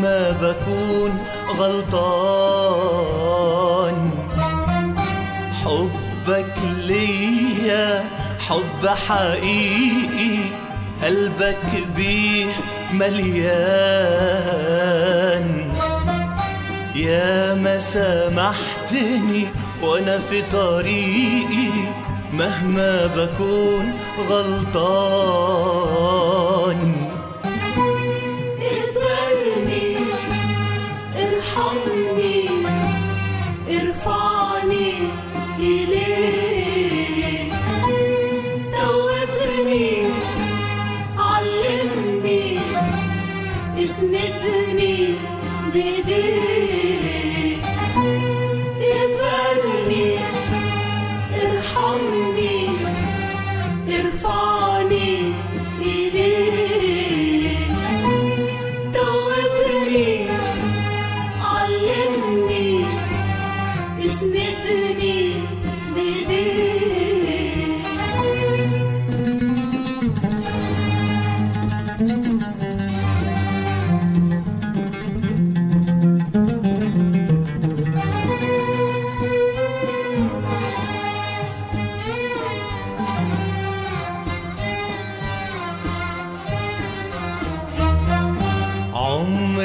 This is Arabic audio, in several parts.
مهما بكون غلطان. حبك ليا حب حقيقي قلبك بيه مليان. يا ما سامحتني وأنا في طريقي مهما بكون غلطان. بإيديك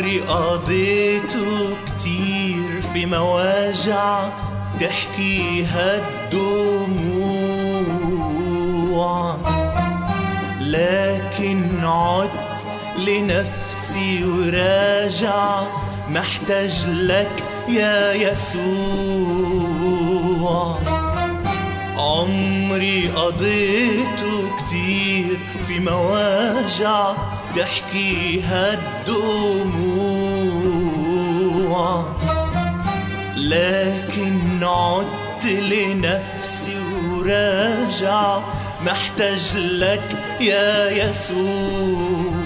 عمري قضيته كتير في مواجع تحكيها الدموع. لكن عدت لنفسي وراجع محتاج لك يا يسوع. عمري قضيته كتير في مواجع تحكيها الدموع. لكن عدت لنفسي وراجع محتاج لك يا يسوع.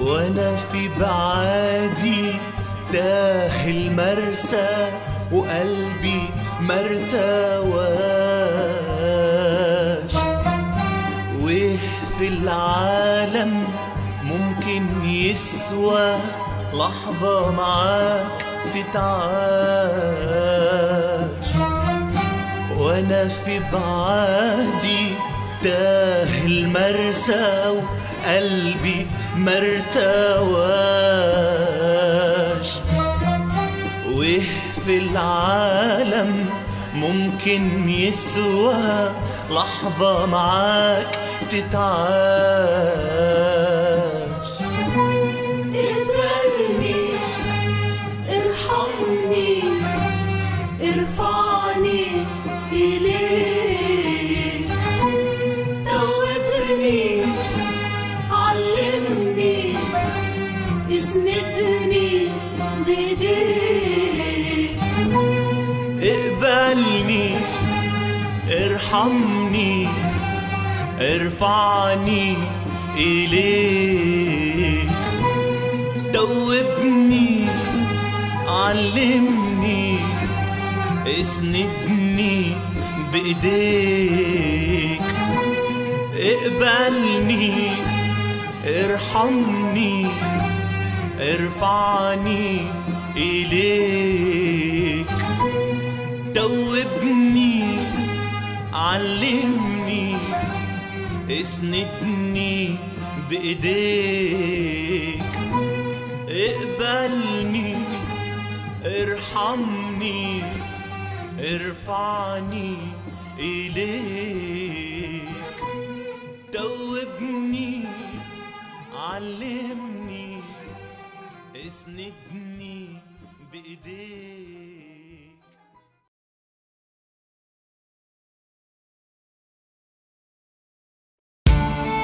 وأنا في بعادي تاه المرسى وقلبي مرتواش ويه في العالم ممكن يسوى لحظة معاك. تتعاش وأنا في بعادي تاه المرسى وقلبي مرتواش. في العالم ممكن يسوى لحظة معاك تتعاش. ارفعني إليك. توبني علمني اسندني بإيديك اقبلني ارحمني ارفعني إليك. دوبني علمني اسندني بإيديك. اقبلني ارحمني ارفعني إليك. دوبني علمني اسندني بإيديك. اقبلني ارحمني ارفعني إليك. توبني علمني اسندني بإيديك.